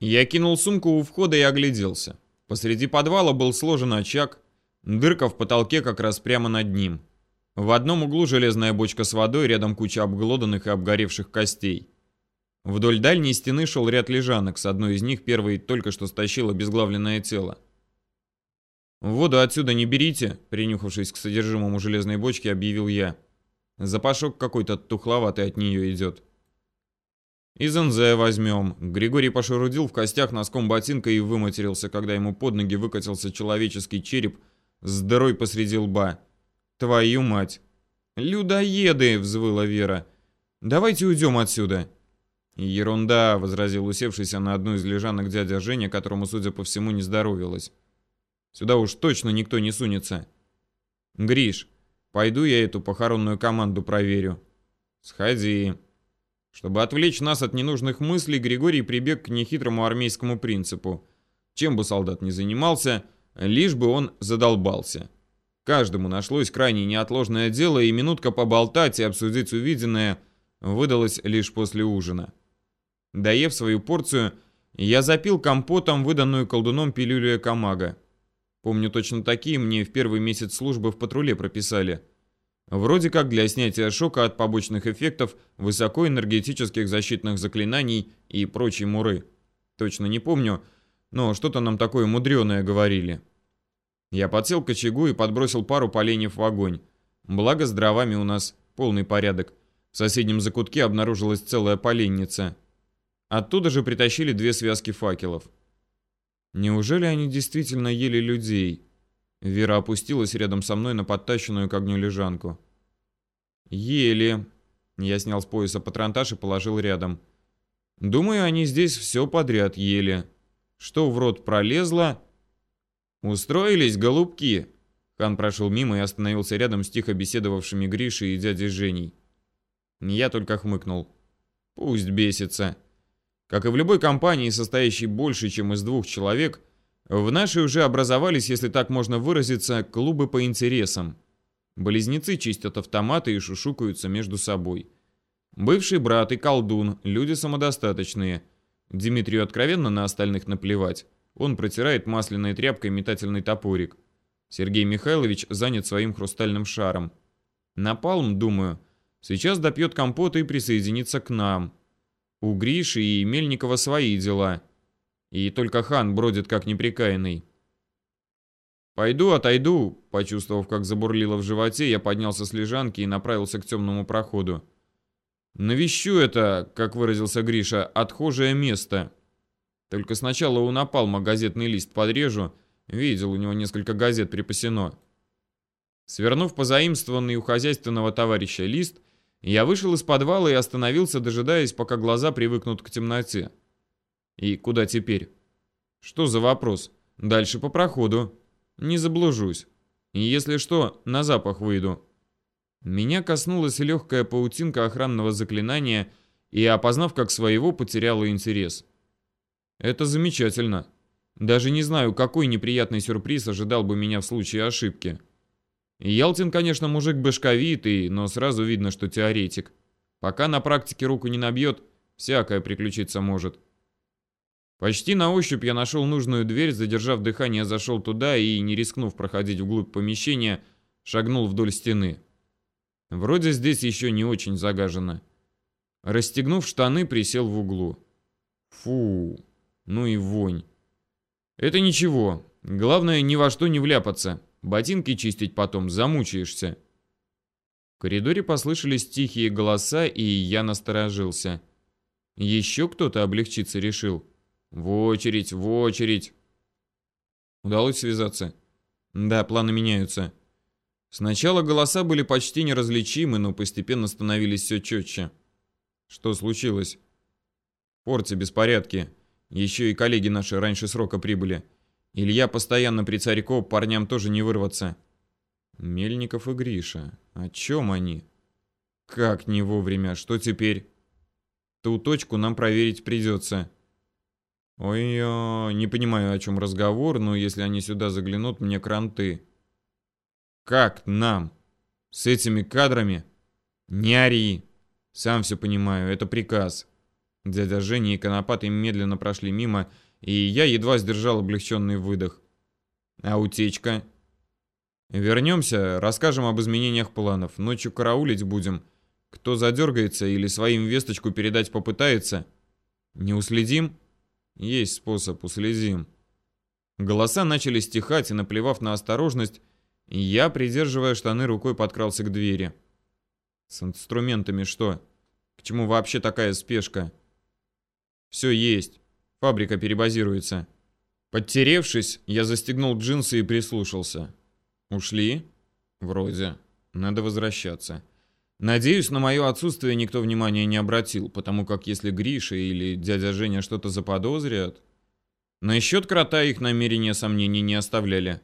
Я кинул сумку у входа и огляделся. Посреди подвала был сложен очаг, дырка в потолке как раз прямо над ним. В одном углу железная бочка с водой, рядом куча обглоданных и обгоревших костей. Вдоль дальней стены шел ряд лежанок, с одной из них первой только что стащило обезглавленное тело. «Воду отсюда не берите», — принюхавшись к содержимому железной бочки, объявил я. Запашок какой-то тухловатый от нее идет. «Из НЗ возьмем». Григорий пошерудил в костях носком ботинка и выматерился, когда ему под ноги выкатился человеческий череп с дырой посреди лба. «Твою мать!» «Людоеды!» — взвыла Вера. «Давайте уйдем отсюда!» «Ерунда!» — возразил усевшийся на одну из лежанок дядя Женя, которому, судя по всему, не здоровилось. «Сюда уж точно никто не сунется!» «Гриш, пойду я эту похоронную команду проверю». «Сходи!» Чтобы отвлечь нас от ненужных мыслей, Григорий прибег к нехитрому армейскому принципу. Чем бы солдат ни занимался, лишь бы он задолбался. Каждому нашлось крайне неотложное дело, и минутка поболтать и обсудить увиденное выдалась лишь после ужина. Доев свою порцию, я запил компотом выданную колдуном пилюлю Экомага. Помню, точно такие мне в первый месяц службы в патруле прописали. Вроде как для снятия шока от побочных эффектов высокоэнергетических защитных заклинаний и прочей муры. Точно не помню, но что-то нам такое мудреное говорили. Я подсел к очагу и подбросил пару поленьев в огонь. Благо с дровами у нас полный порядок. В соседнем закутке обнаружилась целая поленница. Оттуда же притащили две связки факелов. Неужели они действительно ели людей? Вера опустилась рядом со мной на подтащенную к огню лежанку. Ели. Я снял с пояса патронтаж и положил рядом. Думаю, они здесь все подряд ели. Что в рот пролезло, «Устроились, голубки!» Хан прошел мимо и остановился рядом с тихо беседовавшими Гришей и дядей Женей. Я только хмыкнул. Пусть бесится. Как и в любой компании, состоящей больше, чем из двух человек, в нашей уже образовались, если так можно выразиться, клубы по интересам. Близнецы чистят автоматы и шушукаются между собой. Бывший брат и колдун – люди самодостаточные. Дмитрию откровенно на остальных наплевать. Он протирает масляной тряпкой метательный топорик. Сергей Михайлович занят своим хрустальным шаром. Напалм, думаю, сейчас допьет компота и присоединится к нам. У Гриши и Мельникова свои дела. И только хан бродит как неприкаянный. «Пойду, отойду», — почувствовав, как забурлило в животе, я поднялся с лежанки и направился к темному проходу. «Навещу это, как выразился Гриша, отхожее место». Только сначала у Напалма газетный лист подрежу. Видел, у него несколько газет припасено. Свернув позаимствованный у хозяйственного товарища лист, я вышел из подвала и остановился, дожидаясь, пока глаза привыкнут к темноте. И куда теперь? Что за вопрос? Дальше по проходу. Не заблужусь. Если что, на запах выйду. Меня коснулась легкая паутинка охранного заклинания, и, опознав как своего, потеряла интерес. Это замечательно. Даже не знаю, какой неприятный сюрприз ожидал бы меня в случае ошибки. Ялтин, конечно, мужик башковитый, но сразу видно, что теоретик. Пока на практике руку не набьет, всякое приключиться может. Почти на ощупь я нашел нужную дверь, задержав дыхание, зашел туда и, не рискнув проходить вглубь помещения, шагнул вдоль стены. Вроде здесь еще не очень загажено. Расстегнув штаны, присел в углу. Фу, ну и вонь. Это ничего. Главное, ни во что не вляпаться. Ботинки чистить потом замучаешься. В коридоре послышались тихие голоса, и я насторожился. Еще кто-то облегчиться решил. В очередь, в очередь. Удалось связаться? Да, планы меняются. Сначала голоса были почти неразличимы, но постепенно становились все четче. Что случилось? В порте беспорядки. Еще и коллеги наши раньше срока прибыли. Илья постоянно при Царько, парням тоже не вырваться. Мельников и Гриша. О чем они? Как не вовремя? Что теперь? Ту точку нам проверить придется. Ой-ой, не понимаю, о чем разговор, но если они сюда заглянут, мне кранты. Как нам? С этими кадрами? Не ори. Сам все понимаю, это приказ. Дядя Женя и Конопатый медленно прошли мимо, и я едва сдержал облегченный выдох. А утечка? Вернемся, расскажем об изменениях планов. Ночью караулить будем. Кто задергается или своим весточку передать попытается? Не уследим? Есть способ, уследим. Голоса начали стихать, и, наплевав на осторожность, я, придерживая штаны рукой, подкрался к двери. С инструментами что? К чему вообще такая спешка? Все есть. Фабрика перебазируется. Подтеревшись, я застегнул джинсы и прислушался. Ушли? Вроде. Надо возвращаться. Надеюсь, на мое отсутствие никто внимания не обратил, потому как если Гриша или дядя Женя что-то заподозрят... На счет крота их намерения сомнений не оставляли.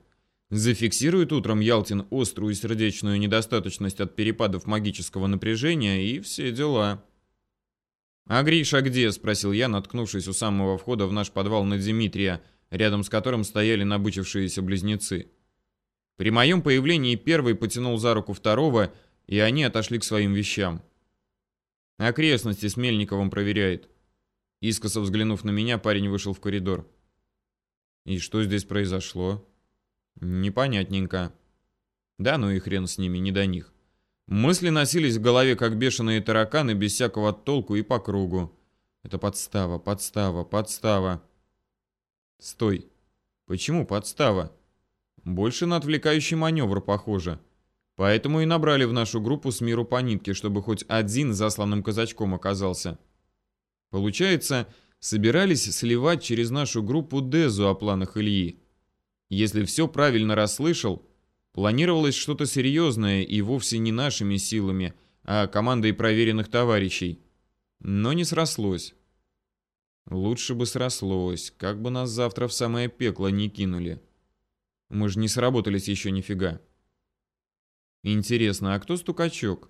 Зафиксирует утром Ялтин острую сердечную недостаточность от перепадов магического напряжения и все дела. «А Гриша где?» – спросил я, наткнувшись у самого входа в наш подвал на Дмитрия, рядом с которым стояли набычившиеся близнецы. При моем появлении первый потянул за руку второго, и они отошли к своим вещам. Окрестности с Мельниковым проверяет. Искоса взглянув на меня, парень вышел в коридор. «И что здесь произошло?» Непонятненько. Да ну и хрен с ними, не до них. Мысли носились в голове, как бешеные тараканы, без всякого толку и по кругу. Это подстава, подстава, подстава. Стой. Почему подстава? Больше на отвлекающий маневр похоже. Поэтому и набрали в нашу группу с миру по нитке, чтобы хоть один засланным казачком оказался. Получается, собирались сливать через нашу группу Дезу о планах Ильи. Если все правильно расслышал, планировалось что-то серьезное и вовсе не нашими силами, а командой проверенных товарищей. Но не срослось. Лучше бы срослось, как бы нас завтра в самое пекло не кинули. Мы же не сработались еще нифига. Интересно, а кто стукачок?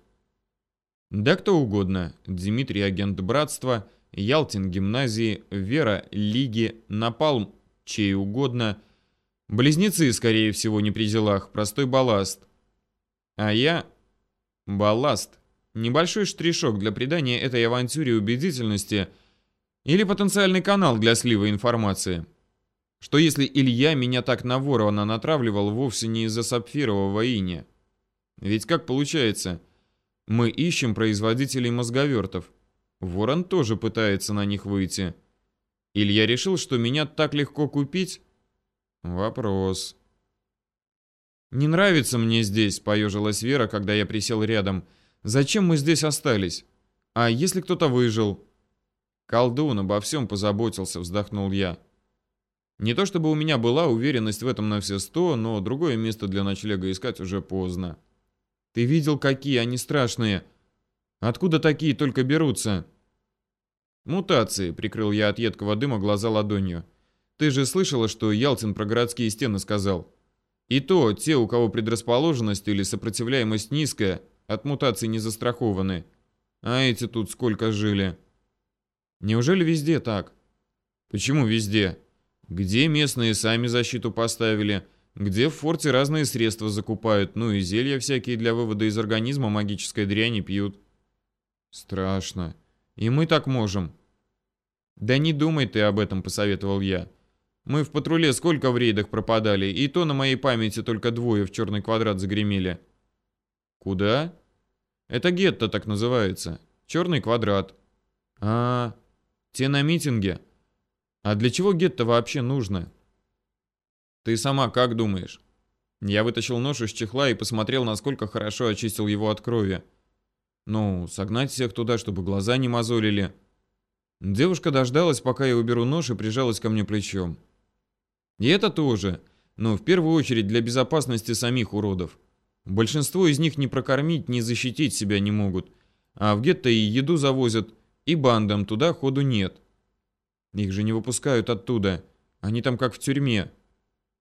Да кто угодно. Дмитрий агент братства, Ялтин гимназии, Вера Лиги, Напалм чей угодно – Близнецы, скорее всего, не при делах, простой балласт. А я... Балласт. Небольшой штришок для придания этой авантюре убедительности или потенциальный канал для слива информации. Что если Илья меня так на ворона натравливал вовсе не из-за сапфирового иния? Ведь как получается, мы ищем производителей мозговертов. Ворон тоже пытается на них выйти. Илья решил, что меня так легко купить, Вопрос. «Не нравится мне здесь», — поежилась Вера, когда я присел рядом. «Зачем мы здесь остались? А если кто-то выжил?» «Колдун обо всем позаботился», — вздохнул я. Не то чтобы у меня была уверенность в этом на все сто, но другое место для ночлега искать уже поздно. «Ты видел, какие они страшные? Откуда такие только берутся?» «Мутации», — прикрыл я от едкого дыма глаза ладонью. Ты же слышала, что Ялтин про городские стены сказал? И то, те, у кого предрасположенность или сопротивляемость низкая, от мутаций не застрахованы. А эти тут сколько жили? Неужели везде так? Почему везде? Где местные сами защиту поставили? Где в форте разные средства закупают? Ну и зелья всякие для вывода из организма магической дряни пьют. Страшно. И мы так можем. Да не думай ты об этом, посоветовал я. Мы в патруле сколько в рейдах пропадали, и то на моей памяти только двое в черный квадрат загремели. Куда? Это гетто так называется. Черный квадрат. А, те на митинге. А для чего гетто вообще нужно? Ты сама как думаешь? Я вытащил нож из чехла и посмотрел, насколько хорошо очистил его от крови. Ну, согнать всех туда, чтобы глаза не мозолили. Девушка дождалась, пока я уберу нож и прижалась ко мне плечом. И это тоже, но в первую очередь для безопасности самих уродов. Большинство из них не прокормить, не защитить себя не могут, а в гетто и еду завозят, и бандам туда ходу нет. Их же не выпускают оттуда, они там как в тюрьме.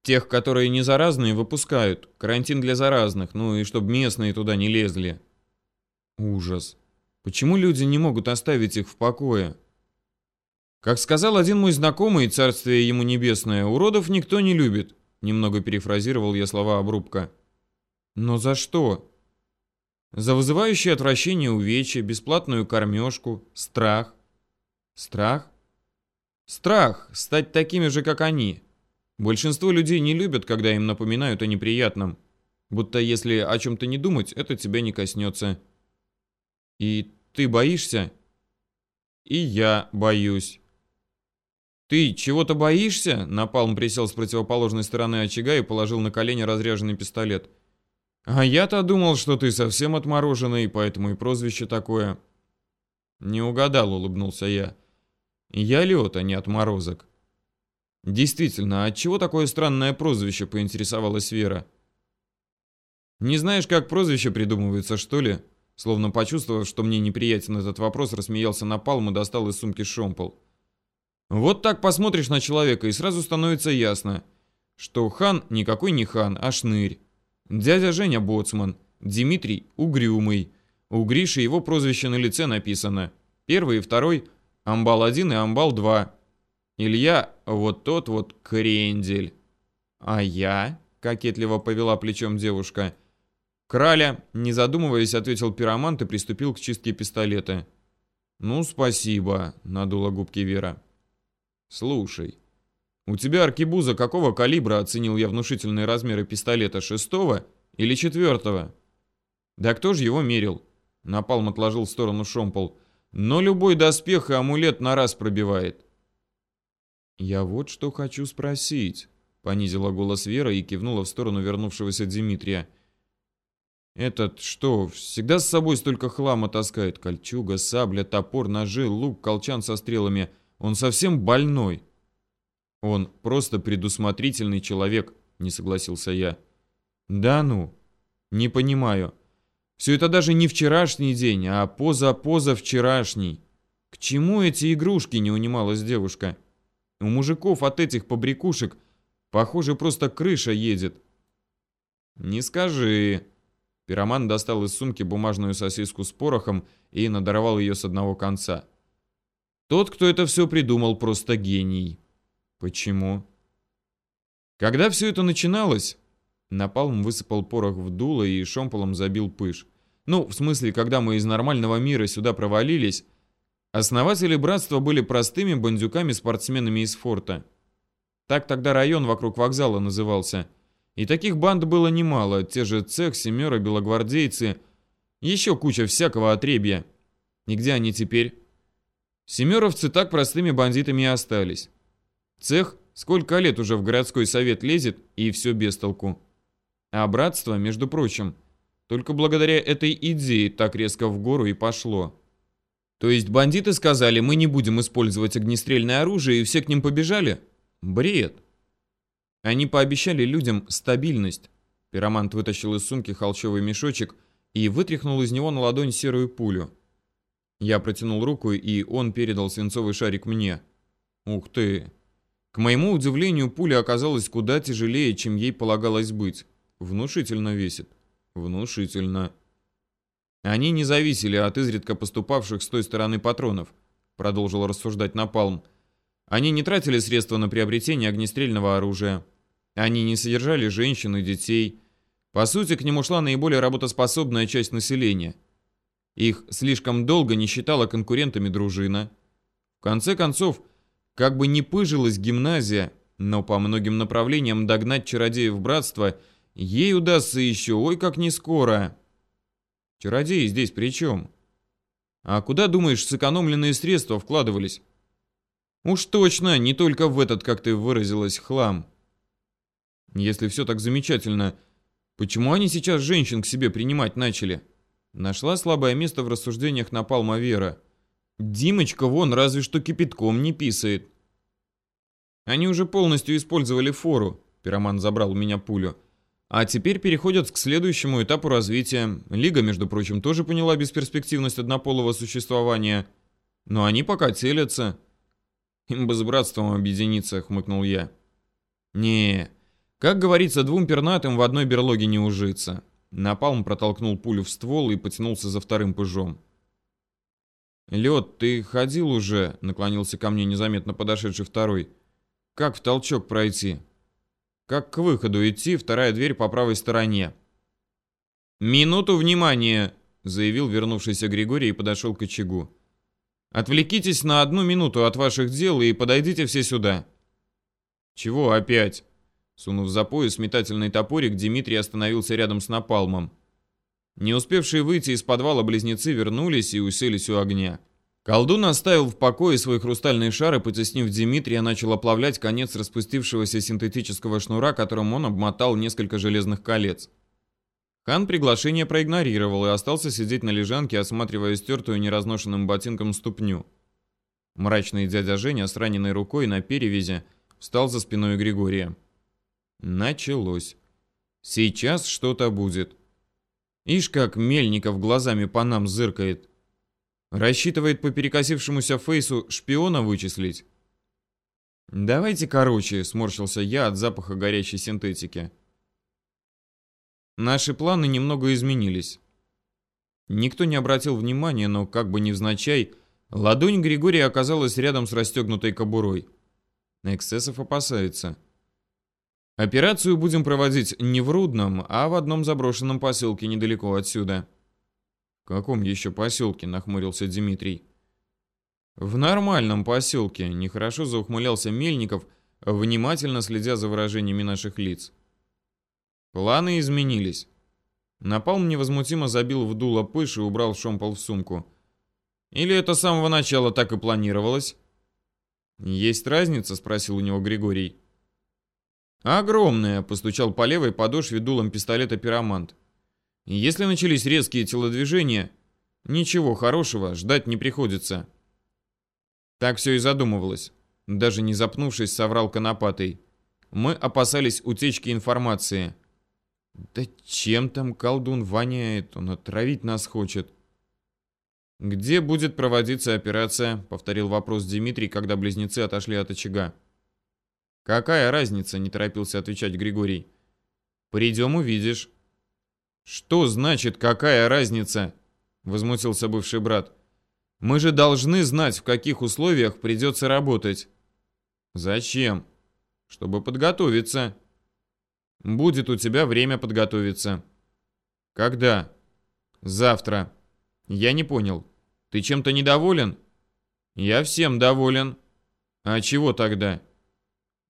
Тех, которые не заразные, выпускают, карантин для заразных, ну и чтобы местные туда не лезли. Ужас. Почему люди не могут оставить их в покое? Как сказал один мой знакомый, царствие ему небесное, уродов никто не любит. Немного перефразировал я слова обрубка. Но за что? За вызывающее отвращение увечья, бесплатную кормежку, страх. Страх? Страх стать такими же, как они. Большинство людей не любят, когда им напоминают о неприятном. Будто если о чем-то не думать, это тебя не коснется. И ты боишься? И я боюсь. «Ты чего-то боишься?» Напалм присел с противоположной стороны очага и положил на колени разряженный пистолет. «А я-то думал, что ты совсем отмороженный, поэтому и прозвище такое». «Не угадал», — улыбнулся я. «Я лед, а не отморозок». «Действительно, от чего такое странное прозвище?» — поинтересовалась Вера. «Не знаешь, как прозвище придумывается, что ли?» Словно почувствовав, что мне неприятен этот вопрос, рассмеялся Напалм и достал из сумки шомпол. Вот так посмотришь на человека, и сразу становится ясно, что хан никакой не хан, а шнырь. Дядя Женя боцман, Дмитрий угрюмый. У Гриши его прозвище на лице написано. Первый и второй – Амбал-1 и Амбал-2. Илья – вот тот вот крендель. А я, кокетливо повела плечом девушка. Краля, не задумываясь, ответил пиромант и приступил к чистке пистолета. «Ну, спасибо», — надула губки Вера. «Слушай, у тебя аркебуза какого калибра?» Оценил я внушительные размеры пистолета, шестого или четвертого? «Да кто же его мерил?» Напалм отложил в сторону шомпол. «Но любой доспех и амулет на раз пробивает». «Я вот что хочу спросить», — понизила голос Вера и кивнула в сторону вернувшегося Дмитрия. «Этот что, всегда с собой столько хлама таскает? Кольчуга, сабля, топор, ножи, лук, колчан со стрелами». Он совсем больной. Он просто предусмотрительный человек, не согласился я. Да ну, не понимаю. Все это даже не вчерашний день, а поза-поза вчерашний. К чему эти игрушки, не унималась девушка. У мужиков от этих побрякушек, похоже, просто крыша едет. Не скажи. Пироман достал из сумки бумажную сосиску с порохом и надорвал ее с одного конца. Тот, кто это все придумал, просто гений. Почему? Когда все это начиналось, Напалм высыпал порох в дуло и шомполом забил пыш. Ну, в смысле, когда мы из нормального мира сюда провалились, основатели братства были простыми бандюками-спортсменами из форта. Так тогда район вокруг вокзала назывался. И таких банд было немало, те же цех, семеры, белогвардейцы, еще куча всякого отребья. И где они теперь? Семеровцы так простыми бандитами и остались. Цех сколько лет уже в городской совет лезет, и все без толку. А братство, между прочим, только благодаря этой идее так резко в гору и пошло. То есть бандиты сказали, мы не будем использовать огнестрельное оружие, и все к ним побежали? Бред. Они пообещали людям стабильность. Пиромант вытащил из сумки холщовый мешочек и вытряхнул из него на ладонь серую пулю. Я протянул руку, и он передал свинцовый шарик мне. Ух ты! К моему удивлению, пуля оказалась куда тяжелее, чем ей полагалось быть. Внушительно весит. Внушительно. Они не зависели от изредка поступавших с той стороны патронов, продолжил рассуждать Напалм. Они не тратили средства на приобретение огнестрельного оружия. Они не содержали женщин и детей. По сути, к нему шла наиболее работоспособная часть населения – их слишком долго не считала конкурентами дружина. В конце концов, как бы не пыжилась гимназия, но по многим направлениям догнать чародеев братства ей удастся еще, ой, как не скоро. Чародеи здесь при чем? А куда, думаешь, сэкономленные средства вкладывались? Уж точно, не только в этот, как ты выразилась, хлам. Если все так замечательно, почему они сейчас женщин к себе принимать начали? — Нашла слабое место в рассуждениях Напалма Вера. Димочка вон разве что кипятком не писает. Они уже полностью использовали фору. Пироман забрал у меня пулю. А теперь переходят к следующему этапу развития. Лига, между прочим, тоже поняла бесперспективность однополого существования. Но они пока целятся. Им бы с братством объединиться, хмыкнул я. Не, как говорится, двум пернатым в одной берлоге не ужиться. Напалм протолкнул пулю в ствол и потянулся за вторым пыжом. «Лед, ты ходил уже?» — наклонился ко мне незаметно подошедший второй. «Как в толчок пройти?» «Как к выходу идти, вторая дверь по правой стороне». «Минуту внимания!» — заявил вернувшийся Григорий и подошел к очагу. Отвлекитесь на одну минуту от ваших дел и подойдите все сюда». «Чего опять?» Сунув за пояс метательный топорик, Дмитрий остановился рядом с напалмом. Не успевшие выйти из подвала близнецы вернулись и уселись у огня. Колдун оставил в покое свой хрустальный шар и, потеснив Дмитрия, начал оплавлять конец распустившегося синтетического шнура, которым он обмотал несколько железных колец. Хан приглашение проигнорировал и остался сидеть на лежанке, осматривая стертую неразношенным ботинком ступню. Мрачный дядя Женя с раненой рукой на перевязи встал за спиной Григория. Началось. Сейчас что-то будет. Ишь, как Мельников глазами по нам зыркает. Рассчитывает по перекосившемуся фейсу шпиона вычислить. «Давайте короче», — сморщился я от запаха горящей синтетики. Наши планы немного изменились. Никто не обратил внимания, но как бы невзначай, ладонь Григория оказалась рядом с расстегнутой кобурой. Эксцессов опасается. Операцию будем проводить не в Рудном, а в одном заброшенном поселке недалеко отсюда. «В каком еще поселке?» — нахмурился Дмитрий. «В нормальном поселке», — нехорошо заухмылялся Мельников, внимательно следя за выражениями наших лиц. Планы изменились. Напалм невозмутимо забил в дуло пыш и убрал шомпол в сумку. Или это с самого начала так и планировалось? «Есть разница?» — спросил у него Григорий. «Огромная!» — постучал по левой подошве дулом пистолета пиромант. Если начались резкие телодвижения, ничего хорошего ждать не приходится. Так все и задумывалось. Даже не запнувшись, соврал Конопатый. Мы опасались утечки информации. Да чем там колдун воняет? Он отравить нас хочет. «Где будет проводиться операция?» — повторил вопрос Дмитрий, когда близнецы отошли от очага. «Какая разница?» — не торопился отвечать Григорий. «Придем, увидишь». «Что значит, какая разница?» — возмутился бывший брат. «Мы же должны знать, в каких условиях придется работать». «Зачем?» «Чтобы подготовиться». «Будет у тебя время подготовиться». «Когда?» «Завтра». «Я не понял. Ты чем-то недоволен?» «Я всем доволен». «А чего тогда?»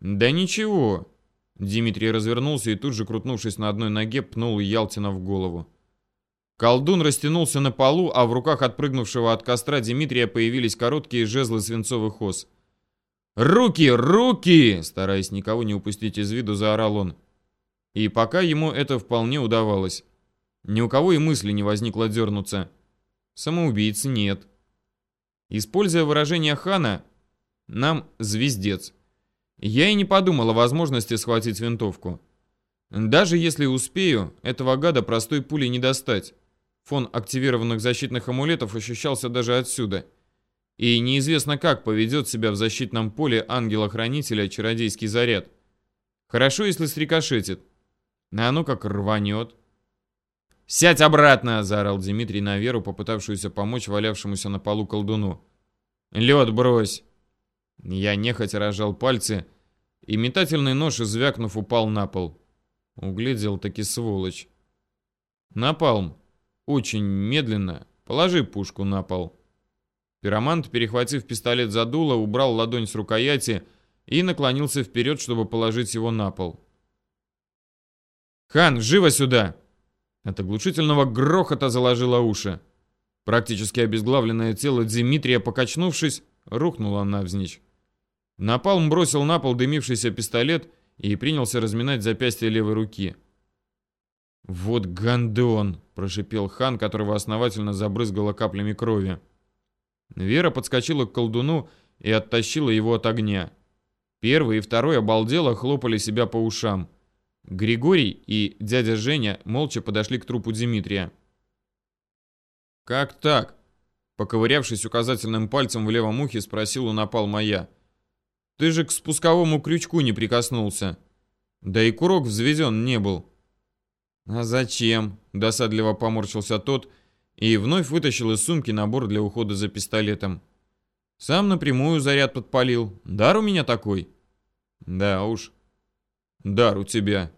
«Да ничего. Дмитрий развернулся и тут же, крутнувшись на одной ноге, пнул Ялтина в голову. Колдун растянулся на полу, а в руках отпрыгнувшего от костра Дмитрия появились короткие жезлы свинцовых ос. «Руки! Руки!» Стараясь никого не упустить из виду, заорал он. И пока ему это вполне удавалось. Ни у кого и мысли не возникло дернуться. Самоубийц нет. Используя выражение хана, нам звездец. Я и не подумал о возможности схватить винтовку. Даже если успею, этого гада простой пулей не достать. Фон активированных защитных амулетов ощущался даже отсюда. И неизвестно как поведет себя в защитном поле ангела-хранителя чародейский заряд. Хорошо, если срикошетит. А ну как рванет. «Сядь обратно!» – заорал Дмитрий на Веру, попытавшуюся помочь валявшемуся на полу колдуну. «Лед брось!» Я нехотя рожал пальцы, и метательный нож, звякнув, упал на пол. Углядел таки сволочь. Напалм. Очень медленно. Положи пушку на пол. Пиромант, перехватив пистолет за дуло, убрал ладонь с рукояти и наклонился вперед, чтобы положить его на пол. «Хан, живо сюда!» От оглушительного грохота заложило уши. Практически обезглавленное тело Дмитрия, покачнувшись, рухнуло навзничь. Напалм бросил на пол дымившийся пистолет и принялся разминать запястье левой руки. «Вот гандон!» – прошипел хан, которого основательно забрызгало каплями крови. Вера подскочила к колдуну и оттащила его от огня. Первый и второй обалдело хлопали себя по ушам. Григорий и дядя Женя молча подошли к трупу Дмитрия. «Как так?» Поковырявшись указательным пальцем в левом ухе, спросил у напал я. «Ты же к спусковому крючку не прикоснулся. Да и курок взведен не был». «А зачем?» – досадливо поморщился тот и вновь вытащил из сумки набор для ухода за пистолетом. «Сам напрямую заряд подпалил. Дар у меня такой?» «Да уж. Дар у тебя».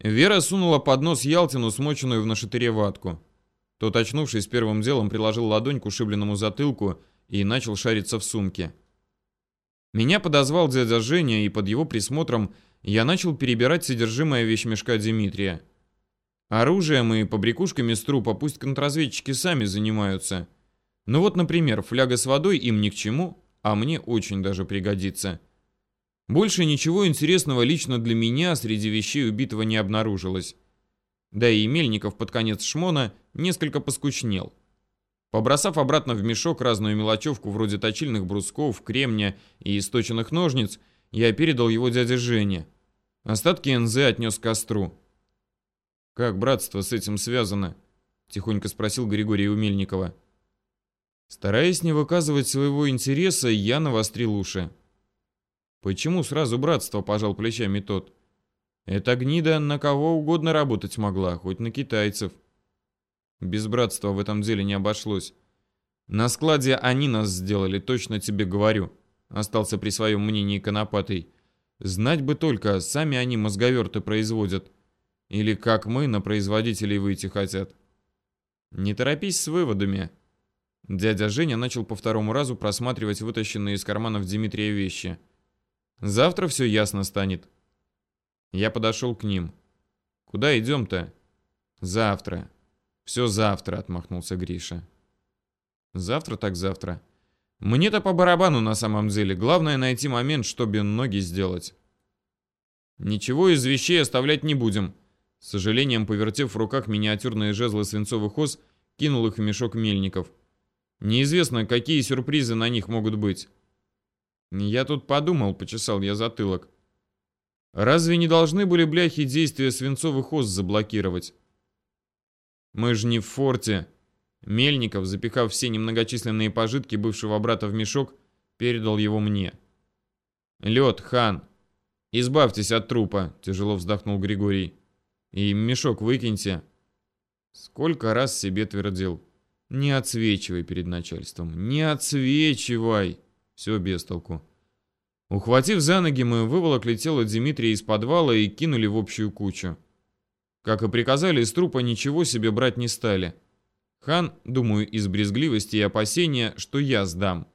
Вера сунула под нос Ялтину, смоченную в нашатыре ватку. Тот, очнувшись первым делом, приложил ладонь к ушибленному затылку и начал шариться в сумке. Меня подозвал дядя Женя, и под его присмотром я начал перебирать содержимое вещмешка Дмитрия. Оружием и побрякушками с трупа пусть контрразведчики сами занимаются. Ну вот, например, фляга с водой им ни к чему, а мне очень даже пригодится. Больше ничего интересного лично для меня среди вещей убитого не обнаружилось. Да и Мельников под конец шмона несколько поскучнел. Побросав обратно в мешок разную мелочевку вроде точильных брусков, кремня и источенных ножниц, я передал его дяде Жене. Остатки НЗ отнес к костру. «Как братство с этим связано?» — тихонько спросил Григорий у. Стараясь не выказывать своего интереса, я навострил уши. «Почему сразу братство?» — пожал плечами тот. «Эта гнида на кого угодно работать могла, хоть на китайцев». Без братства в этом деле не обошлось. На складе они нас сделали, точно тебе говорю. Остался при своем мнении Конопатый. Знать бы только, сами они мозговерты производят. Или как мы на производителей выйти хотят. Не торопись с выводами. Дядя Женя начал по второму разу просматривать вытащенные из карманов Дмитрия вещи. Завтра все ясно станет. Я подошел к ним. Куда идем-то? Завтра. «Все завтра», — отмахнулся Гриша. «Завтра так завтра. Мне-то по барабану на самом деле. Главное найти момент, чтобы ноги сделать». «Ничего из вещей оставлять не будем», — с сожалением повертев в руках миниатюрные жезлы свинцовых ос, кинул их в мешок мельников. «Неизвестно, какие сюрпризы на них могут быть». «Я тут подумал», — почесал я затылок. «Разве не должны были бляхи действия свинцовых ос заблокировать?» Мы же не в форте. Мельников, запихав все немногочисленные пожитки бывшего брата в мешок, передал его мне. Лед, хан, избавьтесь от трупа, тяжело вздохнул Григорий. И мешок выкиньте. Сколько раз себе твердил. Не отсвечивай перед начальством, не отсвечивай. Все без толку. Ухватив за ноги, мы выволокли тело Дмитрия из подвала и кинули в общую кучу. Как и приказали, из трупа ничего себе брать не стали. Хан, думаю, из брезгливости и опасения, что я сдам.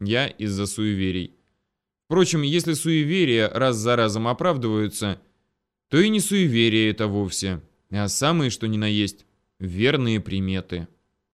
Я из-за суеверий. Впрочем, если суеверия раз за разом оправдываются, то и не суеверие это вовсе, а самые, что ни на есть, верные приметы.